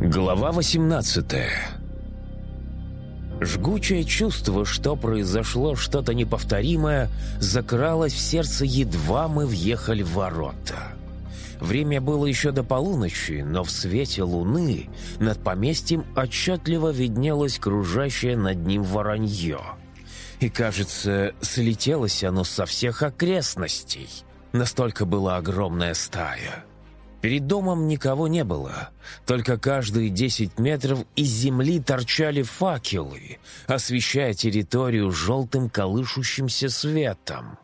Глава 18 Жгучее чувство, что произошло что-то неповторимое, закралось в сердце, едва мы въехали в ворота. Время было еще до полуночи, но в свете луны над поместьем отчетливо виднелось кружащее над ним воронье. И, кажется, слетелось оно со всех окрестностей. Настолько была огромная стая. Перед домом никого не было, только каждые десять метров из земли торчали факелы, освещая территорию желтым колышущимся светом.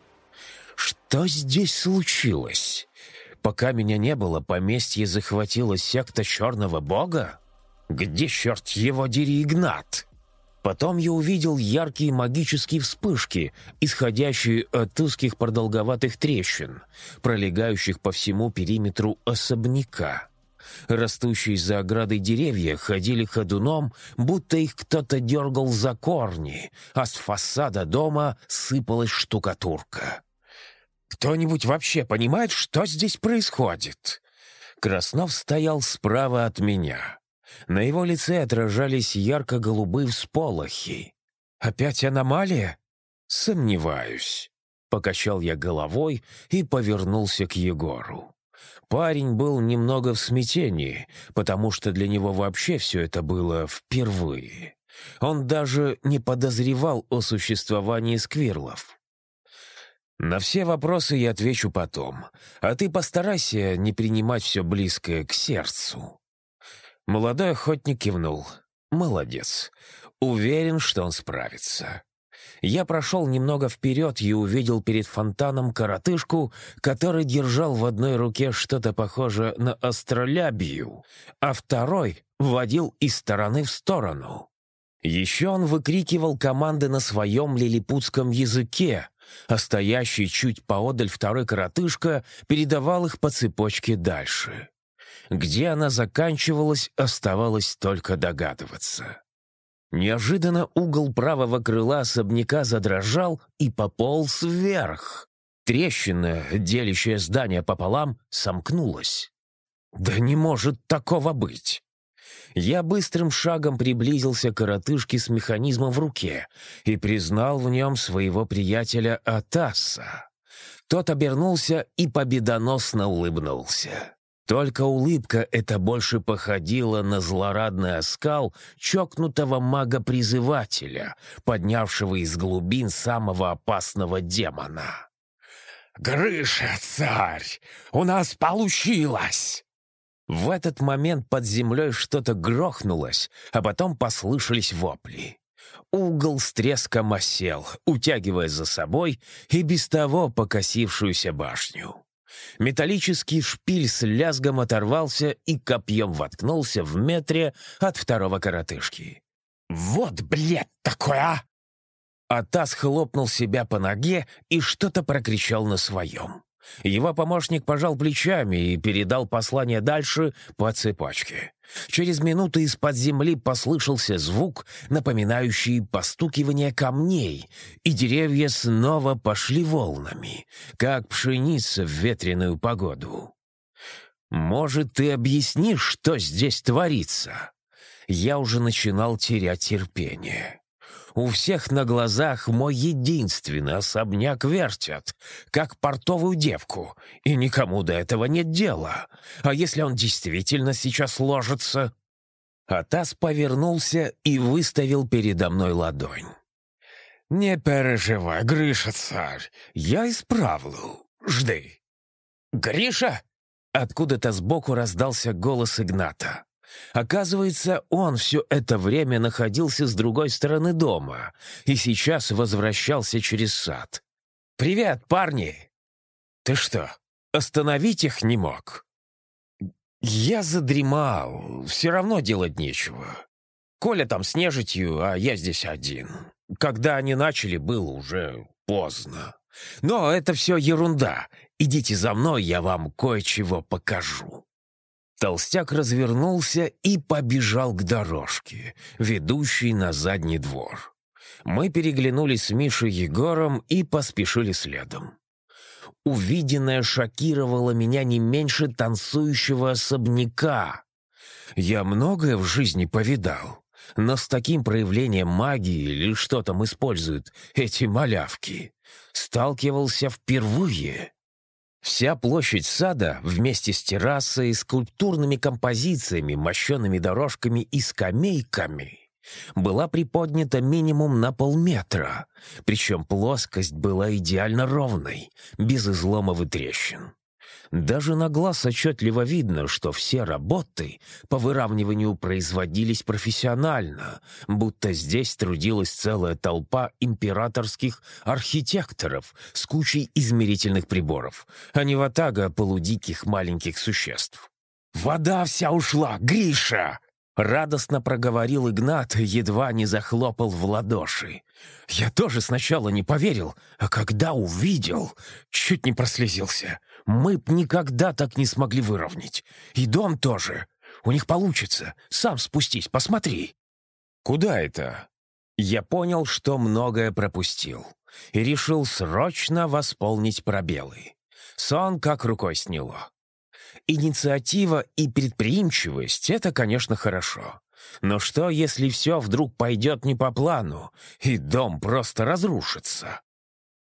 Что здесь случилось? Пока меня не было, поместье захватила секта Черного Бога? Где, черт его дери, Игнат? Потом я увидел яркие магические вспышки, исходящие от узких продолговатых трещин, пролегающих по всему периметру особняка. Растущие за оградой деревья ходили ходуном, будто их кто-то дергал за корни, а с фасада дома сыпалась штукатурка. «Кто-нибудь вообще понимает, что здесь происходит?» Краснов стоял справа от меня. На его лице отражались ярко-голубые всполохи. «Опять аномалия?» «Сомневаюсь». Покачал я головой и повернулся к Егору. Парень был немного в смятении, потому что для него вообще все это было впервые. Он даже не подозревал о существовании сквирлов. На все вопросы я отвечу потом, а ты постарайся не принимать все близкое к сердцу. Молодой охотник кивнул. «Молодец. Уверен, что он справится». Я прошел немного вперед и увидел перед фонтаном коротышку, который держал в одной руке что-то похожее на астролябию, а второй водил из стороны в сторону. Еще он выкрикивал команды на своем лилипутском языке, а стоящий чуть поодаль второй коротышка передавал их по цепочке дальше. Где она заканчивалась, оставалось только догадываться. Неожиданно угол правого крыла особняка задрожал и пополз вверх. Трещина, делящая здание пополам, сомкнулась. «Да не может такого быть!» Я быстрым шагом приблизился к коротышке с механизмом в руке и признал в нем своего приятеля Атаса. Тот обернулся и победоносно улыбнулся. Только улыбка эта больше походила на злорадный оскал чокнутого мага-призывателя, поднявшего из глубин самого опасного демона. «Грыша, царь, у нас получилось!» В этот момент под землей что-то грохнулось, а потом послышались вопли. Угол с треском осел, утягивая за собой и без того покосившуюся башню. Металлический шпиль с лязгом оторвался и копьем воткнулся в метре от второго коротышки. «Вот блед такой, а!» Атас хлопнул себя по ноге и что-то прокричал на своем. Его помощник пожал плечами и передал послание дальше по цепочке. Через минуту из-под земли послышался звук, напоминающий постукивание камней, и деревья снова пошли волнами, как пшеница в ветреную погоду. «Может, ты объяснишь, что здесь творится?» Я уже начинал терять терпение. У всех на глазах мой единственный особняк вертят, как портовую девку, и никому до этого нет дела. А если он действительно сейчас ложится?» Атас повернулся и выставил передо мной ладонь. «Не переживай, Гриша, царь, я исправлю. Жди». «Гриша!» Откуда-то сбоку раздался голос Игната. Оказывается, он все это время находился с другой стороны дома и сейчас возвращался через сад. «Привет, парни!» «Ты что, остановить их не мог?» «Я задремал. Все равно делать нечего. Коля там с нежитью, а я здесь один. Когда они начали, было уже поздно. Но это все ерунда. Идите за мной, я вам кое-чего покажу». Толстяк развернулся и побежал к дорожке, ведущей на задний двор. Мы переглянулись с Мишей Егором и поспешили следом. Увиденное шокировало меня не меньше танцующего особняка. Я многое в жизни повидал, но с таким проявлением магии или что там используют эти малявки, сталкивался впервые. Вся площадь сада вместе с террасой, скульптурными композициями, мощенными дорожками и скамейками была приподнята минимум на полметра, причем плоскость была идеально ровной, без изломов и трещин. Даже на глаз отчетливо видно, что все работы по выравниванию производились профессионально, будто здесь трудилась целая толпа императорских архитекторов с кучей измерительных приборов, а не ватага полудиких маленьких существ. «Вода вся ушла, Гриша!» Радостно проговорил Игнат, едва не захлопал в ладоши. Я тоже сначала не поверил, а когда увидел, чуть не прослезился. Мы б никогда так не смогли выровнять. И дом тоже. У них получится. Сам спустись, посмотри. Куда это? Я понял, что многое пропустил. И решил срочно восполнить пробелы. Сон как рукой сняло. Инициатива и предприимчивость — это, конечно, хорошо. Но что, если все вдруг пойдет не по плану, и дом просто разрушится?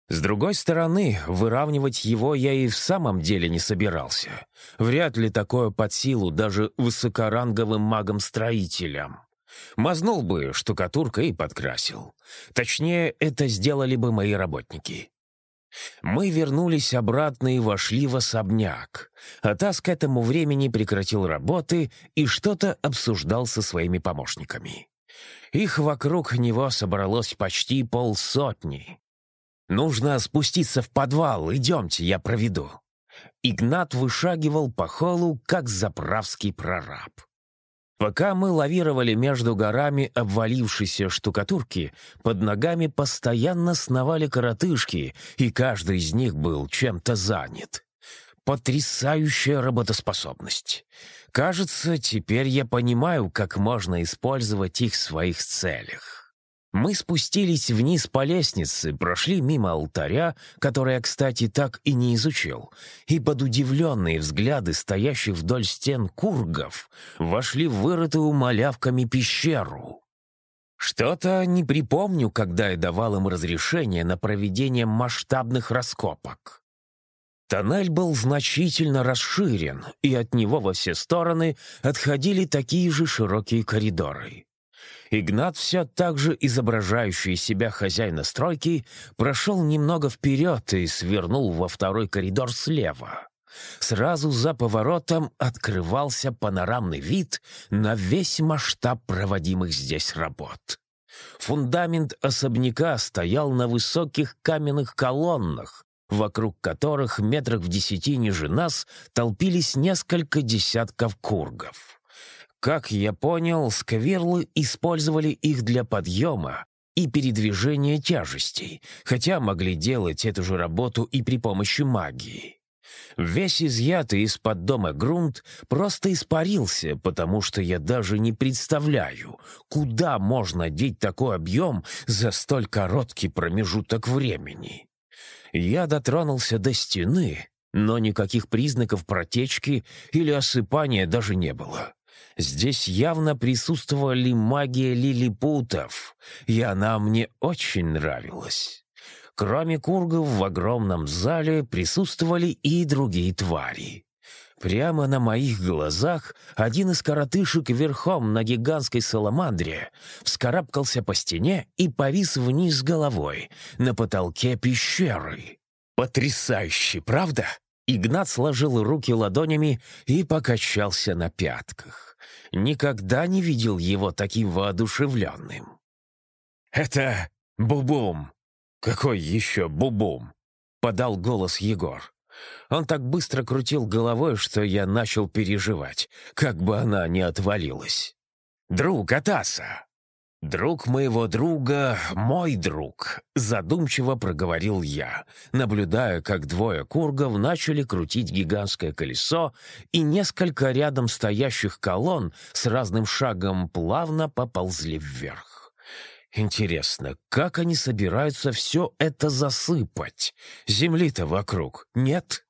С другой стороны, выравнивать его я и в самом деле не собирался. Вряд ли такое под силу даже высокоранговым магам-строителям. Мазнул бы штукатуркой и подкрасил. Точнее, это сделали бы мои работники. Мы вернулись обратно и вошли в особняк. Атас к этому времени прекратил работы и что-то обсуждал со своими помощниками. Их вокруг него собралось почти полсотни. «Нужно спуститься в подвал, идемте, я проведу». Игнат вышагивал по холлу, как заправский прораб. Пока мы лавировали между горами обвалившейся штукатурки, под ногами постоянно сновали коротышки, и каждый из них был чем-то занят. Потрясающая работоспособность. Кажется, теперь я понимаю, как можно использовать их в своих целях. Мы спустились вниз по лестнице, прошли мимо алтаря, который я, кстати, так и не изучил, и под удивленные взгляды стоящих вдоль стен кургов вошли в вырытую малявками пещеру. Что-то не припомню, когда я давал им разрешение на проведение масштабных раскопок. Тоннель был значительно расширен, и от него во все стороны отходили такие же широкие коридоры. Игнат, все так же изображающий себя хозяина стройки, прошел немного вперед и свернул во второй коридор слева. Сразу за поворотом открывался панорамный вид на весь масштаб проводимых здесь работ. Фундамент особняка стоял на высоких каменных колоннах, вокруг которых метрах в десяти ниже нас толпились несколько десятков кургов. Как я понял, скверлы использовали их для подъема и передвижения тяжестей, хотя могли делать эту же работу и при помощи магии. Весь изъятый из-под дома грунт просто испарился, потому что я даже не представляю, куда можно деть такой объем за столь короткий промежуток времени. Я дотронулся до стены, но никаких признаков протечки или осыпания даже не было. Здесь явно присутствовали магия лилипутов, и она мне очень нравилась. Кроме кургов в огромном зале присутствовали и другие твари. Прямо на моих глазах один из коротышек верхом на гигантской саламандре вскарабкался по стене и повис вниз головой на потолке пещеры. Потрясающе, правда? Игнат сложил руки ладонями и покачался на пятках никогда не видел его таким воодушевленным. «Это Бубум!» «Какой еще Бубум?» — подал голос Егор. Он так быстро крутил головой, что я начал переживать, как бы она не отвалилась. «Друг Атаса!» «Друг моего друга — мой друг», — задумчиво проговорил я, наблюдая, как двое кургов начали крутить гигантское колесо, и несколько рядом стоящих колонн с разным шагом плавно поползли вверх. Интересно, как они собираются все это засыпать? Земли-то вокруг нет?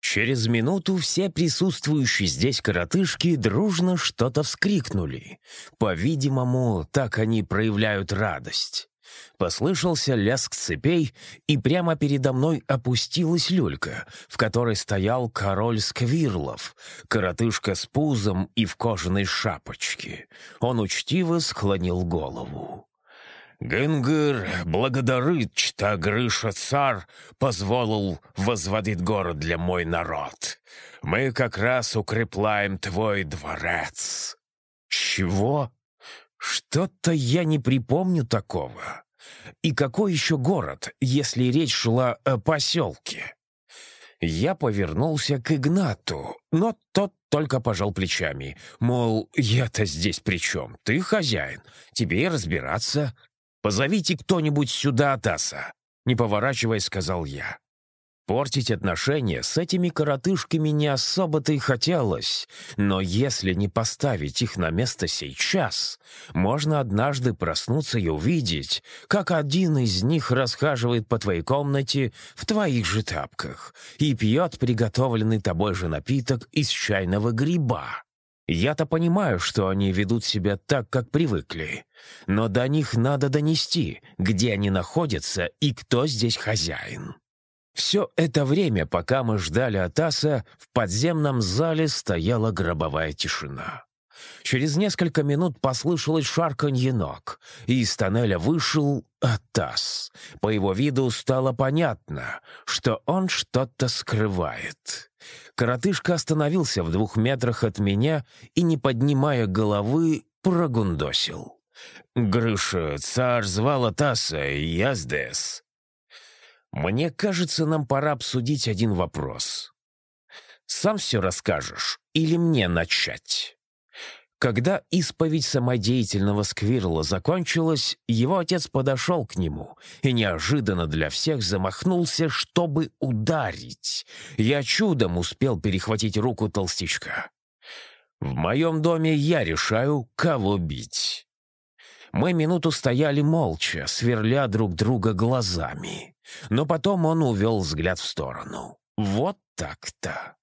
Через минуту все присутствующие здесь коротышки дружно что-то вскрикнули. По-видимому, так они проявляют радость. Послышался лязг цепей, и прямо передо мной опустилась люлька, в которой стоял король Сквирлов, коротышка с пузом и в кожаной шапочке. Он учтиво склонил голову. Генгир благодарит, что Грыша цар позволил возводить город для мой народ. Мы как раз укрепляем твой дворец». «Чего? Что-то я не припомню такого. И какой еще город, если речь шла о поселке?» Я повернулся к Игнату, но тот только пожал плечами. Мол, я-то здесь при чем? Ты хозяин, тебе и разбираться. «Позовите кто-нибудь сюда Атаса», — не поворачиваясь, сказал я. Портить отношения с этими коротышками не особо-то и хотелось, но если не поставить их на место сейчас, можно однажды проснуться и увидеть, как один из них расхаживает по твоей комнате в твоих же тапках и пьет приготовленный тобой же напиток из чайного гриба. Я-то понимаю, что они ведут себя так, как привыкли. Но до них надо донести, где они находятся и кто здесь хозяин. Все это время, пока мы ждали Атаса, в подземном зале стояла гробовая тишина. Через несколько минут послышалось шарканье ног, и из тоннеля вышел Атас. По его виду стало понятно, что он что-то скрывает. Коротышка остановился в двух метрах от меня и, не поднимая головы, прогундосил. «Грыша, царь звал Атаса, я здесь». «Мне кажется, нам пора обсудить один вопрос. Сам все расскажешь или мне начать?» Когда исповедь самодеятельного Сквирла закончилась, его отец подошел к нему и неожиданно для всех замахнулся, чтобы ударить. Я чудом успел перехватить руку толстячка. «В моем доме я решаю, кого бить». Мы минуту стояли молча, сверля друг друга глазами. Но потом он увел взгляд в сторону. «Вот так-то!»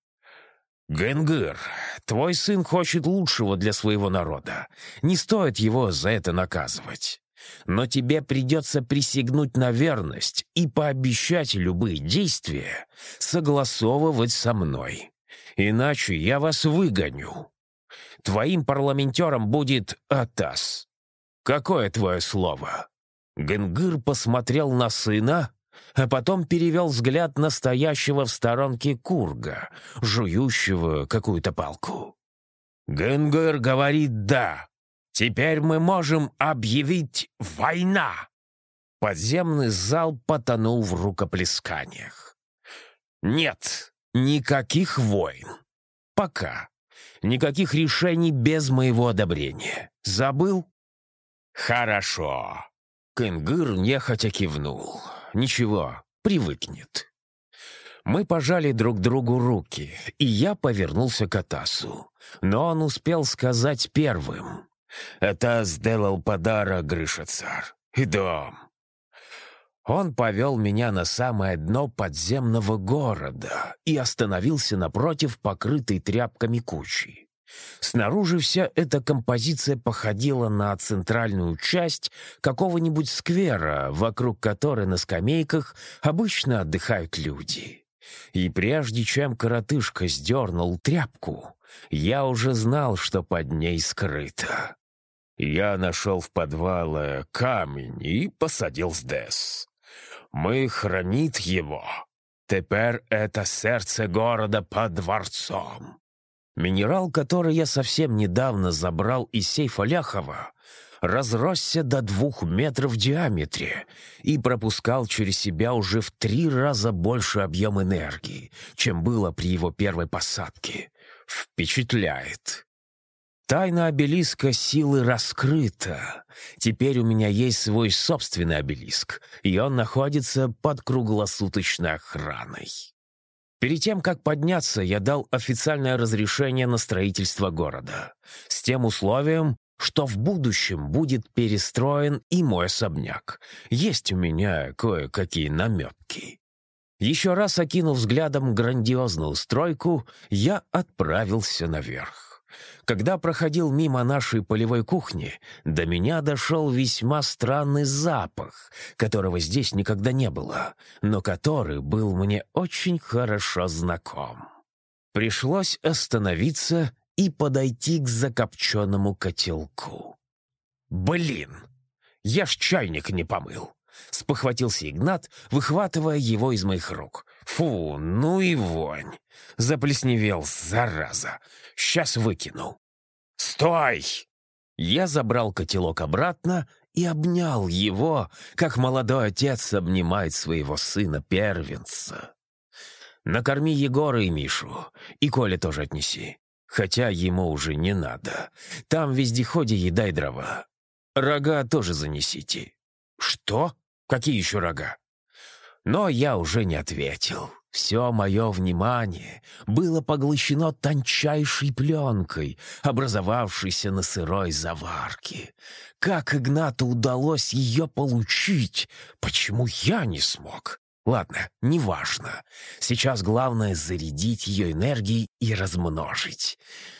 «Генгир, твой сын хочет лучшего для своего народа. Не стоит его за это наказывать. Но тебе придется присягнуть на верность и пообещать любые действия согласовывать со мной. Иначе я вас выгоню. Твоим парламентером будет Атас. Какое твое слово?» Генгир посмотрел на сына, а потом перевел взгляд настоящего в сторонке курга, жующего какую-то палку. «Генгер говорит «да». Теперь мы можем объявить война!» Подземный зал потонул в рукоплесканиях. «Нет, никаких войн. Пока. Никаких решений без моего одобрения. Забыл?» «Хорошо». Кенгыр нехотя кивнул. Ничего, привыкнет. Мы пожали друг другу руки, и я повернулся к Атасу. Но он успел сказать первым. «Это сделал подарок, и дом». Он повел меня на самое дно подземного города и остановился напротив покрытой тряпками кучи. Снаружи вся эта композиция походила на центральную часть какого-нибудь сквера, вокруг которой на скамейках обычно отдыхают люди. И прежде чем коротышка сдернул тряпку, я уже знал, что под ней скрыто. Я нашел в подвале камень и посадил здесь. Мы хранит его. Теперь это сердце города под дворцом. Минерал, который я совсем недавно забрал из сейфа Ляхова, разросся до двух метров в диаметре и пропускал через себя уже в три раза больше объем энергии, чем было при его первой посадке. Впечатляет. Тайна обелиска силы раскрыта. Теперь у меня есть свой собственный обелиск, и он находится под круглосуточной охраной. Перед тем, как подняться, я дал официальное разрешение на строительство города. С тем условием, что в будущем будет перестроен и мой особняк. Есть у меня кое-какие наметки. Еще раз окинув взглядом грандиозную стройку, я отправился наверх. Когда проходил мимо нашей полевой кухни, до меня дошел весьма странный запах, которого здесь никогда не было, но который был мне очень хорошо знаком. Пришлось остановиться и подойти к закопченному котелку. «Блин, я ж чайник не помыл!» — спохватился Игнат, выхватывая его из моих рук. «Фу, ну и вонь! Заплесневел, зараза! Сейчас выкину!» «Стой!» Я забрал котелок обратно и обнял его, как молодой отец обнимает своего сына-первенца. «Накорми Егора и Мишу, и Коля тоже отнеси. Хотя ему уже не надо. Там в вездеходе еда и дрова. Рога тоже занесите». «Что? Какие еще рога?» Но я уже не ответил. Все мое внимание было поглощено тончайшей пленкой, образовавшейся на сырой заварке. Как Игнату удалось ее получить? Почему я не смог? Ладно, неважно. Сейчас главное зарядить ее энергией и размножить.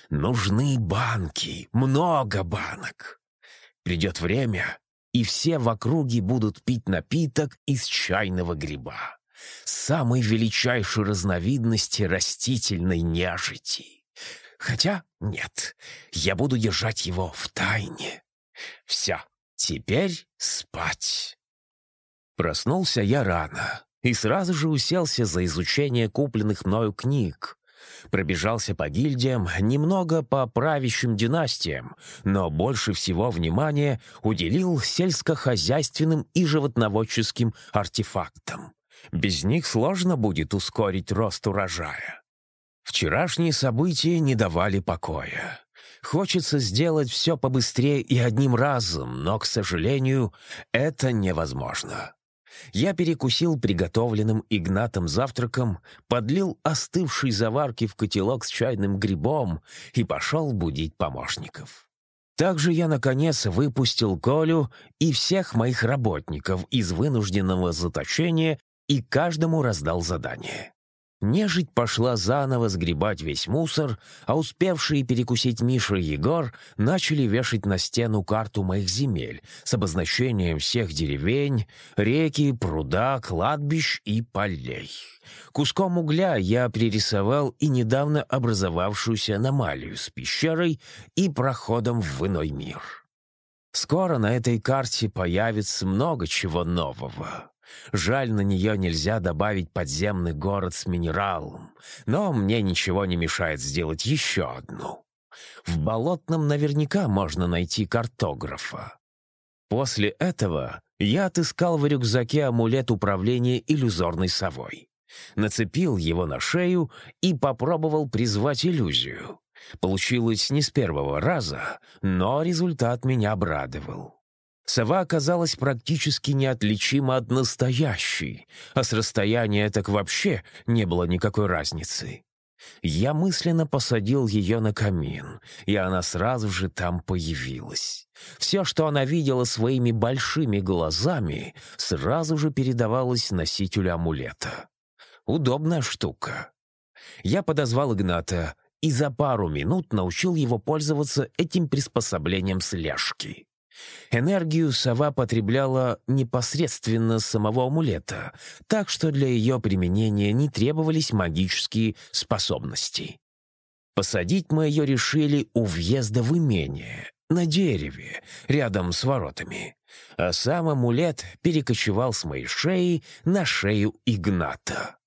Нужны банки, много банок. Придет время, и все в округе будут пить напиток из чайного гриба. Самой величайшей разновидности растительной нежити. Хотя нет, я буду держать его в тайне. Все, теперь спать. Проснулся я рано и сразу же уселся за изучение купленных мною книг. Пробежался по гильдиям, немного по правящим династиям, но больше всего внимания уделил сельскохозяйственным и животноводческим артефактам. Без них сложно будет ускорить рост урожая. Вчерашние события не давали покоя. Хочется сделать все побыстрее и одним разом, но, к сожалению, это невозможно. Я перекусил приготовленным Игнатом завтраком, подлил остывший заварки в котелок с чайным грибом и пошел будить помощников. Также я, наконец, выпустил Колю и всех моих работников из вынужденного заточения и каждому раздал задание. Нежить пошла заново сгребать весь мусор, а успевшие перекусить Миша и Егор начали вешать на стену карту моих земель с обозначением всех деревень, реки, пруда, кладбищ и полей. Куском угля я пририсовал и недавно образовавшуюся аномалию с пещерой и проходом в иной мир. Скоро на этой карте появится много чего нового. Жаль, на нее нельзя добавить подземный город с минералом, но мне ничего не мешает сделать еще одну. В Болотном наверняка можно найти картографа. После этого я отыскал в рюкзаке амулет управления иллюзорной совой. Нацепил его на шею и попробовал призвать иллюзию. Получилось не с первого раза, но результат меня обрадовал. Сова оказалась практически неотличима от настоящей, а с расстояния так вообще не было никакой разницы. Я мысленно посадил ее на камин, и она сразу же там появилась. Все, что она видела своими большими глазами, сразу же передавалось носителю амулета. Удобная штука. Я подозвал Игната и за пару минут научил его пользоваться этим приспособлением слежки. Энергию сова потребляла непосредственно самого амулета, так что для ее применения не требовались магические способности. Посадить мы ее решили у въезда в имение, на дереве, рядом с воротами, а сам амулет перекочевал с моей шеи на шею Игната.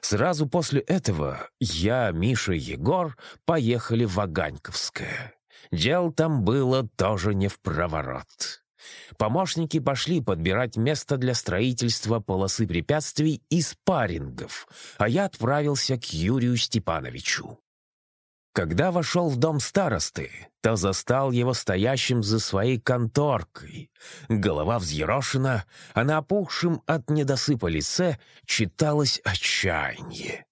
Сразу после этого я, Миша и Егор поехали в Аганьковское. Дел там было тоже не в проворот. Помощники пошли подбирать место для строительства полосы препятствий и спаррингов, а я отправился к Юрию Степановичу. Когда вошел в дом старосты, то застал его стоящим за своей конторкой. Голова взъерошена, а на опухшем от недосыпа лице читалось отчаяние.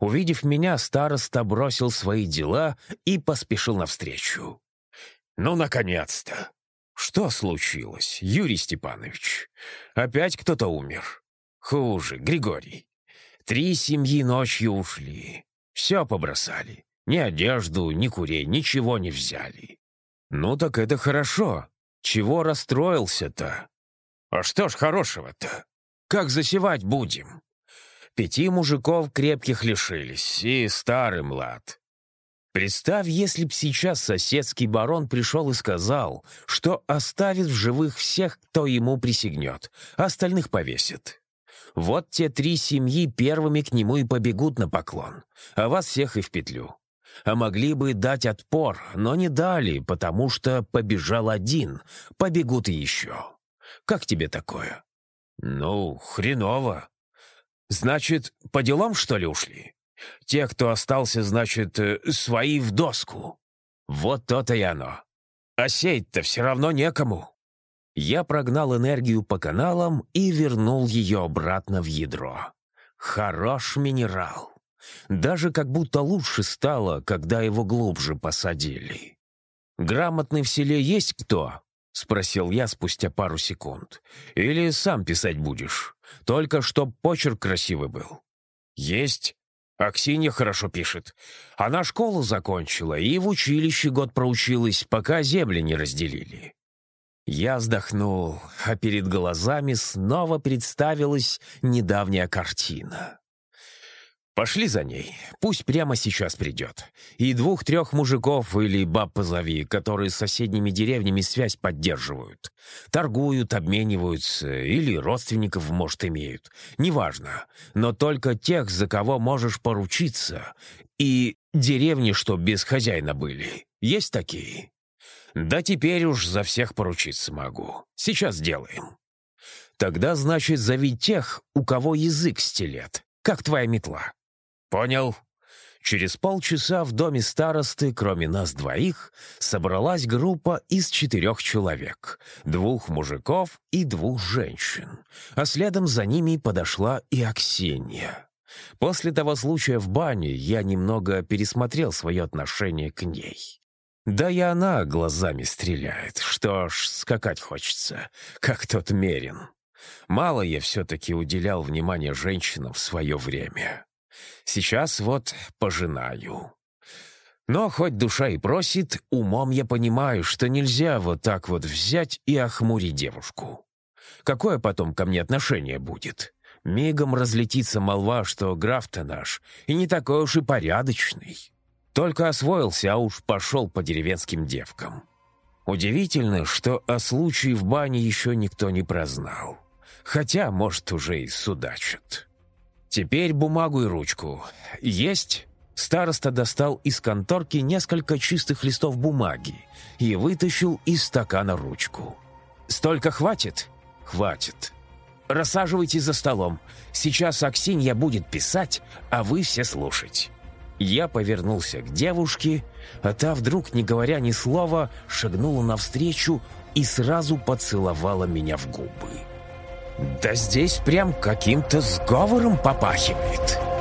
Увидев меня, староста бросил свои дела и поспешил навстречу. «Ну, наконец-то!» «Что случилось, Юрий Степанович? Опять кто-то умер?» «Хуже, Григорий. Три семьи ночью ушли. Все побросали. Ни одежду, ни курей, ничего не взяли. Ну так это хорошо. Чего расстроился-то? А что ж хорошего-то? Как засевать будем? Пяти мужиков крепких лишились, и старый млад. Представь, если б сейчас соседский барон пришел и сказал, что оставит в живых всех, кто ему присягнет, а остальных повесит. Вот те три семьи первыми к нему и побегут на поклон, а вас всех и в петлю. А могли бы дать отпор, но не дали, потому что побежал один, побегут и еще. Как тебе такое? Ну, хреново. Значит, по делам, что ли, ушли? Те, кто остался, значит, э, свои в доску. Вот то-то и оно. А сеять-то все равно некому. Я прогнал энергию по каналам и вернул ее обратно в ядро. Хорош минерал. Даже как будто лучше стало, когда его глубже посадили. «Грамотный в селе есть кто?» — спросил я спустя пару секунд. «Или сам писать будешь? Только чтоб почерк красивый был». «Есть. Аксинья хорошо пишет. Она школу закончила и в училище год проучилась, пока земли не разделили. Я вздохнул, а перед глазами снова представилась недавняя картина. Пошли за ней, пусть прямо сейчас придет. И двух-трех мужиков или баб позови, которые с соседними деревнями связь поддерживают. Торгуют, обмениваются или родственников, может, имеют. Неважно, но только тех, за кого можешь поручиться. И деревни, что без хозяина были. Есть такие? Да теперь уж за всех поручиться могу. Сейчас сделаем. Тогда, значит, зови тех, у кого язык стелет, как твоя метла. Понял? Через полчаса в доме старосты, кроме нас двоих, собралась группа из четырех человек, двух мужиков и двух женщин, а следом за ними подошла и Аксинья. После того случая в бане я немного пересмотрел свое отношение к ней. Да и она глазами стреляет. Что ж, скакать хочется, как тот Мерин. Мало я все-таки уделял внимания женщинам в свое время. Сейчас вот пожинаю. Но хоть душа и просит, умом я понимаю, что нельзя вот так вот взять и охмурить девушку. Какое потом ко мне отношение будет? Мигом разлетится молва, что граф-то наш и не такой уж и порядочный. Только освоился, а уж пошел по деревенским девкам. Удивительно, что о случае в бане еще никто не прознал. Хотя, может, уже и судачат. Теперь бумагу и ручку. Есть? Староста достал из конторки несколько чистых листов бумаги и вытащил из стакана ручку. «Столько хватит?» «Хватит. Рассаживайтесь за столом. Сейчас Аксинья будет писать, а вы все слушать». Я повернулся к девушке, а та вдруг, не говоря ни слова, шагнула навстречу и сразу поцеловала меня в губы. «Да здесь прям каким-то сговором попахивает!»